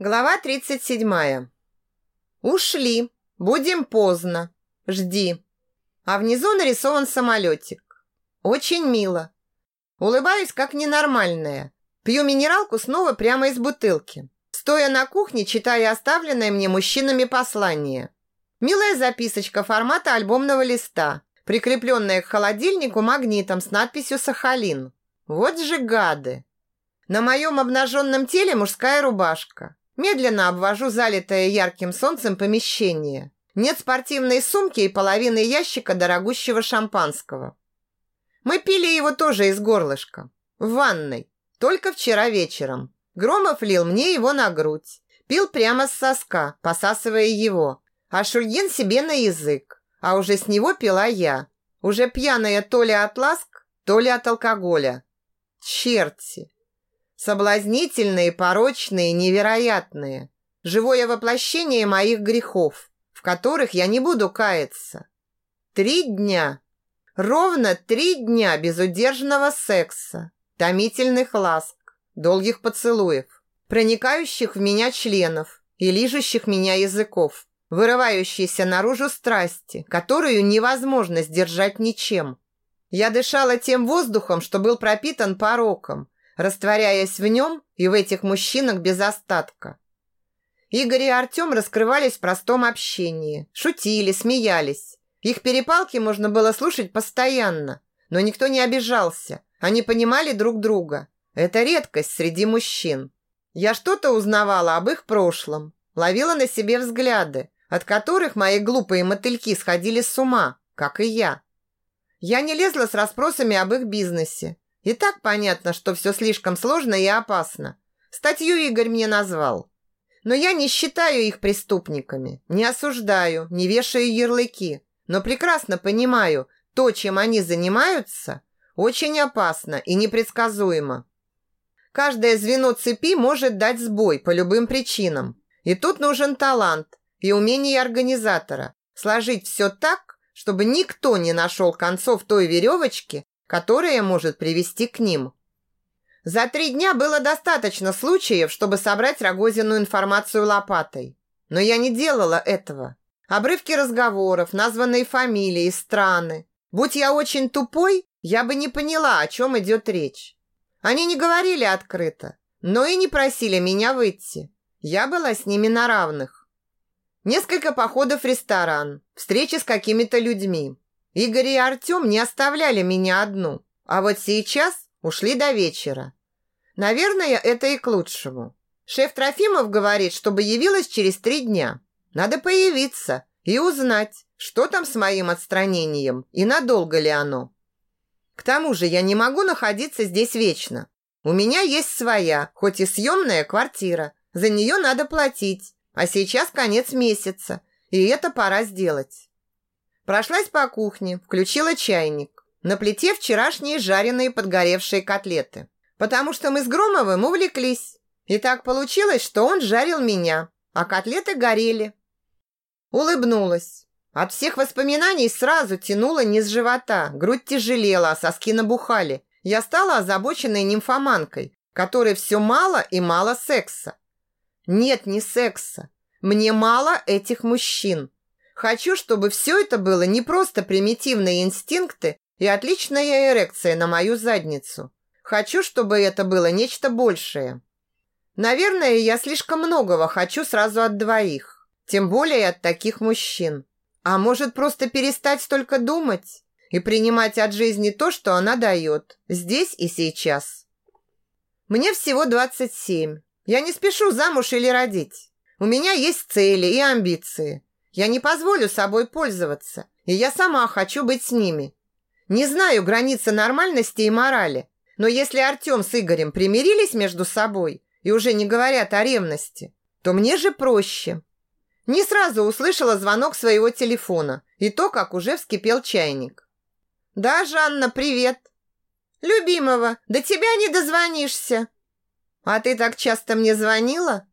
Глава 37. Ушли. Будем поздно. Жди. А внизу нарисован самолетик. Очень мило. Улыбаюсь, как ненормальная. Пью минералку снова прямо из бутылки. Стоя на кухне, читая оставленное мне мужчинами послание. Милая записочка формата альбомного листа, прикрепленная к холодильнику магнитом с надписью «Сахалин». Вот же гады. На моем обнаженном теле мужская рубашка. Медленно обвожу залитое ярким солнцем помещение. Нет спортивной сумки и половины ящика дорогущего шампанского. Мы пили его тоже из горлышка. В ванной. Только вчера вечером. Громов лил мне его на грудь. Пил прямо с соска, посасывая его. А Шульгин себе на язык. А уже с него пила я. Уже пьяная то ли от ласк, то ли от алкоголя. Черти! Соблазнительные, порочные, невероятные. Живое воплощение моих грехов, в которых я не буду каяться. Три дня. Ровно три дня безудержного секса, томительных ласк, долгих поцелуев, проникающих в меня членов и лижущих меня языков, вырывающейся наружу страсти, которую невозможно сдержать ничем. Я дышала тем воздухом, что был пропитан пороком, растворяясь в нем и в этих мужчинах без остатка. Игорь и Артем раскрывались в простом общении, шутили, смеялись. Их перепалки можно было слушать постоянно, но никто не обижался. Они понимали друг друга. Это редкость среди мужчин. Я что-то узнавала об их прошлом, ловила на себе взгляды, от которых мои глупые мотыльки сходили с ума, как и я. Я не лезла с расспросами об их бизнесе, и так понятно, что все слишком сложно и опасно. Статью Игорь мне назвал. Но я не считаю их преступниками, не осуждаю, не вешаю ярлыки, но прекрасно понимаю, то, чем они занимаются, очень опасно и непредсказуемо. Каждое звено цепи может дать сбой по любым причинам. И тут нужен талант и умение организатора сложить все так, чтобы никто не нашел концов той веревочки, которое может привести к ним. За три дня было достаточно случаев, чтобы собрать Рогозину информацию лопатой. Но я не делала этого. Обрывки разговоров, названные фамилии, страны. Будь я очень тупой, я бы не поняла, о чем идет речь. Они не говорили открыто, но и не просили меня выйти. Я была с ними на равных. Несколько походов в ресторан, встречи с какими-то людьми. Игорь и Артем не оставляли меня одну, а вот сейчас ушли до вечера. Наверное, это и к лучшему. Шеф Трофимов говорит, чтобы явилась через три дня. Надо появиться и узнать, что там с моим отстранением и надолго ли оно. К тому же я не могу находиться здесь вечно. У меня есть своя, хоть и съемная квартира. За нее надо платить. А сейчас конец месяца, и это пора сделать. Прошлась по кухне, включила чайник. На плите вчерашние жареные подгоревшие котлеты. Потому что мы с Громовым увлеклись. И так получилось, что он жарил меня, а котлеты горели. Улыбнулась. От всех воспоминаний сразу тянуло низ живота, грудь тяжелела, а соски набухали. Я стала озабоченной нимфоманкой, которой все мало и мало секса. Нет, не секса. Мне мало этих мужчин. Хочу, чтобы все это было не просто примитивные инстинкты и отличная эрекция на мою задницу. Хочу, чтобы это было нечто большее. Наверное, я слишком многого хочу сразу от двоих. Тем более от таких мужчин. А может, просто перестать столько думать и принимать от жизни то, что она дает, здесь и сейчас. Мне всего 27. Я не спешу замуж или родить. У меня есть цели и амбиции. Я не позволю собой пользоваться, и я сама хочу быть с ними. Не знаю границы нормальности и морали, но если Артем с Игорем примирились между собой и уже не говорят о ревности, то мне же проще. Не сразу услышала звонок своего телефона и то, как уже вскипел чайник. «Да, Жанна, привет!» «Любимого, до тебя не дозвонишься!» «А ты так часто мне звонила?»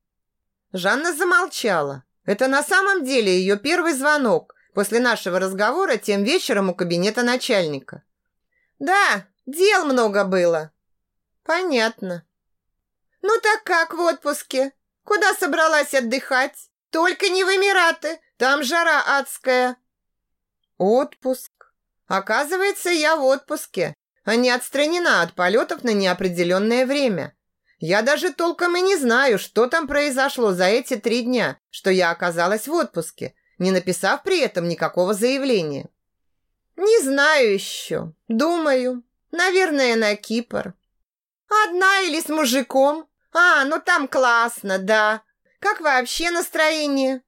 Жанна замолчала, это на самом деле ее первый звонок после нашего разговора тем вечером у кабинета начальника. Да, дел много было. Понятно. Ну так как в отпуске? Куда собралась отдыхать? Только не в Эмираты, там жара адская. Отпуск. Оказывается, я в отпуске, а не отстранена от полетов на неопределенное время. Я даже толком и не знаю, что там произошло за эти три дня, что я оказалась в отпуске, не написав при этом никакого заявления. Не знаю еще. Думаю. Наверное, на Кипр. Одна или с мужиком? А, ну там классно, да. Как вообще настроение?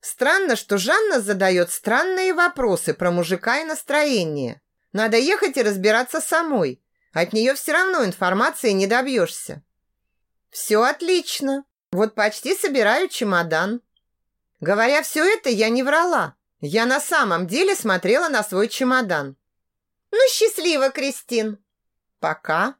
Странно, что Жанна задает странные вопросы про мужика и настроение. Надо ехать и разбираться самой. От нее все равно информации не добьешься. Все отлично. Вот почти собираю чемодан. Говоря все это, я не врала. Я на самом деле смотрела на свой чемодан. Ну, счастливо, Кристин. Пока.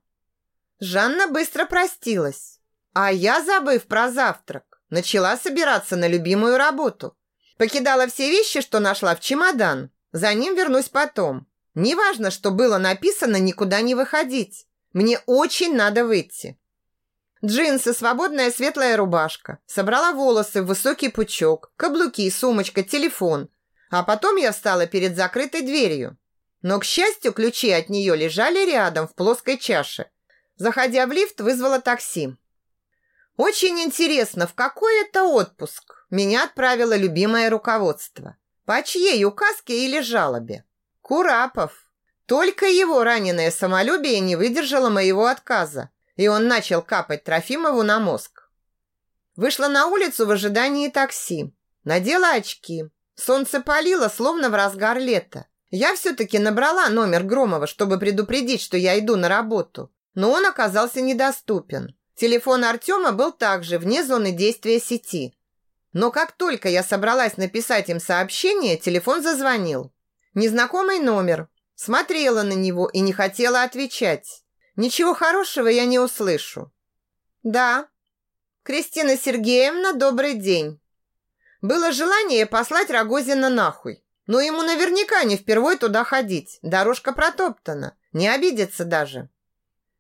Жанна быстро простилась. А я, забыв про завтрак, начала собираться на любимую работу. Покидала все вещи, что нашла в чемодан. За ним вернусь потом. Неважно, что было написано никуда не выходить. Мне очень надо выйти. Джинсы, свободная светлая рубашка. Собрала волосы в высокий пучок, каблуки, сумочка, телефон. А потом я встала перед закрытой дверью. Но, к счастью, ключи от нее лежали рядом в плоской чаше. Заходя в лифт, вызвала такси. Очень интересно, в какой это отпуск меня отправило любимое руководство. По чьей указке или жалобе? Курапов. Только его раненое самолюбие не выдержало моего отказа, и он начал капать Трофимову на мозг. Вышла на улицу в ожидании такси. Надела очки, Солнце палило, словно в разгар лета. Я все-таки набрала номер Громова, чтобы предупредить, что я иду на работу. Но он оказался недоступен. Телефон Артема был также вне зоны действия сети. Но как только я собралась написать им сообщение, телефон зазвонил. Незнакомый номер. Смотрела на него и не хотела отвечать. Ничего хорошего я не услышу. Да. Кристина Сергеевна, добрый день. Было желание послать Рогозина нахуй. Но ему наверняка не впервой туда ходить. Дорожка протоптана. Не обидится даже.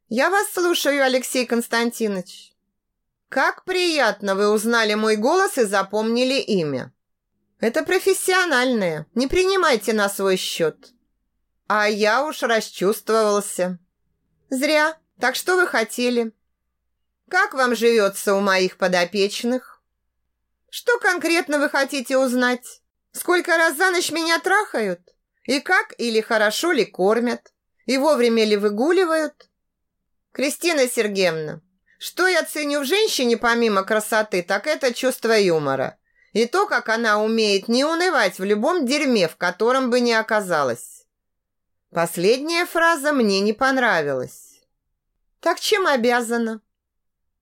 Я вас слушаю, Алексей Константинович. Как приятно вы узнали мой голос и запомнили имя. Это профессиональное. Не принимайте на свой счет. А я уж расчувствовался. Зря. Так что вы хотели? Как вам живется у моих подопечных? Что конкретно вы хотите узнать? Сколько раз за ночь меня трахают? И как или хорошо ли кормят? И вовремя ли выгуливают? Кристина Сергеевна, что я ценю в женщине помимо красоты, так это чувство юмора. И то, как она умеет не унывать в любом дерьме, в котором бы ни оказалась. Последняя фраза мне не понравилась. Так чем обязана?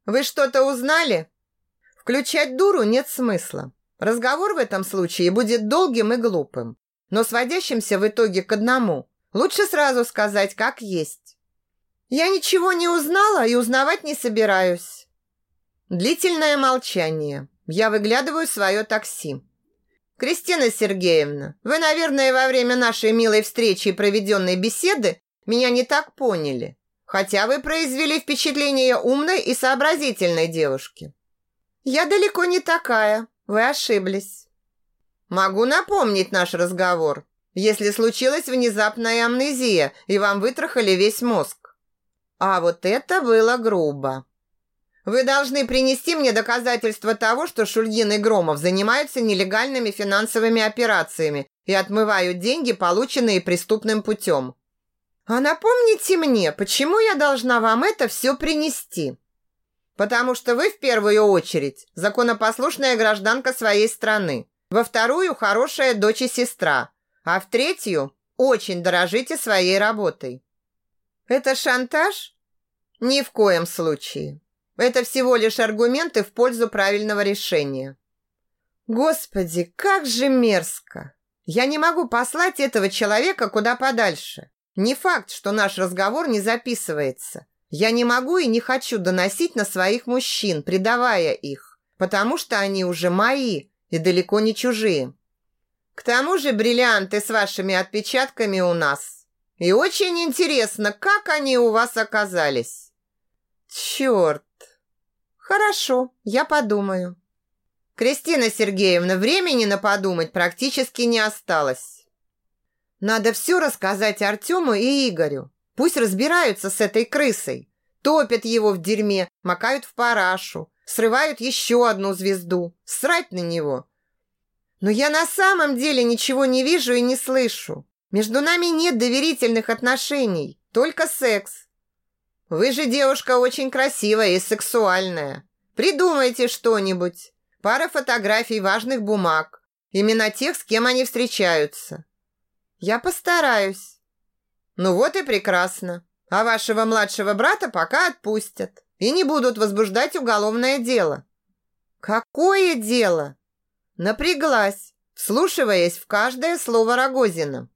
Вы что-то узнали? Включать дуру нет смысла. Разговор в этом случае будет долгим и глупым, но сводящимся в итоге к одному. Лучше сразу сказать, как есть. Я ничего не узнала и узнавать не собираюсь. Длительное молчание. Я выглядываю свое такси. Кристина Сергеевна, вы, наверное, во время нашей милой встречи и проведенной беседы меня не так поняли. Хотя вы произвели впечатление умной и сообразительной девушки. «Я далеко не такая. Вы ошиблись». «Могу напомнить наш разговор, если случилась внезапная амнезия, и вам вытрахали весь мозг». А вот это было грубо. Вы должны принести мне доказательства того, что Шульгин и Громов занимаются нелегальными финансовыми операциями и отмывают деньги, полученные преступным путем. А напомните мне, почему я должна вам это все принести?» Потому что вы в первую очередь законопослушная гражданка своей страны, во вторую хорошая дочь и сестра, а в третью очень дорожите своей работой. Это шантаж? Ни в коем случае. Это всего лишь аргументы в пользу правильного решения. Господи, как же мерзко! Я не могу послать этого человека куда подальше. Не факт, что наш разговор не записывается. Я не могу и не хочу доносить на своих мужчин, предавая их, потому что они уже мои и далеко не чужие. К тому же бриллианты с вашими отпечатками у нас. И очень интересно, как они у вас оказались. Черт! Хорошо, я подумаю. Кристина Сергеевна, времени на подумать практически не осталось. Надо все рассказать Артему и Игорю. Пусть разбираются с этой крысой. Топят его в дерьме, макают в парашу, срывают еще одну звезду. Срать на него. Но я на самом деле ничего не вижу и не слышу. Между нами нет доверительных отношений, только секс. Вы же девушка очень красивая и сексуальная. Придумайте что-нибудь. Пара фотографий важных бумаг. Имена тех, с кем они встречаются. Я постараюсь. Ну вот и прекрасно. А вашего младшего брата пока отпустят и не будут возбуждать уголовное дело. Какое дело? Напряглась, вслушиваясь в каждое слово Рогозина.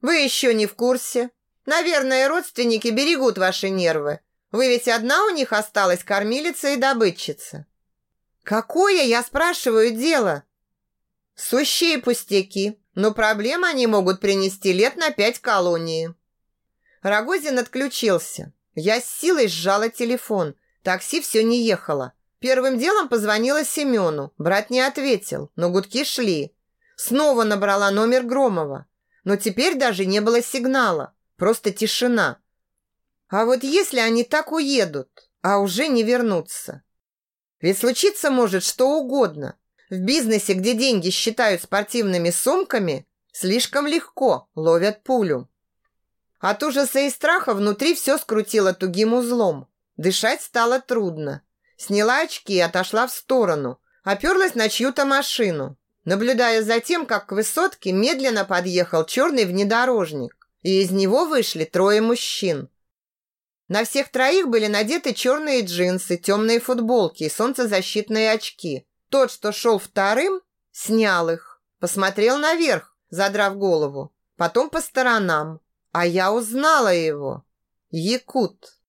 Вы еще не в курсе. Наверное, родственники берегут ваши нервы. Вы ведь одна у них осталась кормилица и добытчица. Какое, я спрашиваю, дело? Сущие пустяки, но проблемы они могут принести лет на пять колонии. Рогозин отключился. Я с силой сжала телефон. Такси все не ехало. Первым делом позвонила Семену. Брат не ответил, но гудки шли. Снова набрала номер Громова. Но теперь даже не было сигнала. Просто тишина. А вот если они так уедут, а уже не вернутся? Ведь случиться может что угодно. В бизнесе, где деньги считают спортивными сумками, слишком легко ловят пулю. От ужаса и страха внутри все скрутило тугим узлом. Дышать стало трудно. Сняла очки и отошла в сторону. Оперлась на чью-то машину, наблюдая за тем, как к высотке медленно подъехал черный внедорожник, и из него вышли трое мужчин. На всех троих были надеты черные джинсы, темные футболки и солнцезащитные очки. Тот, что шел вторым, снял их, посмотрел наверх, задрав голову, потом по сторонам. А я узнала его. Якут.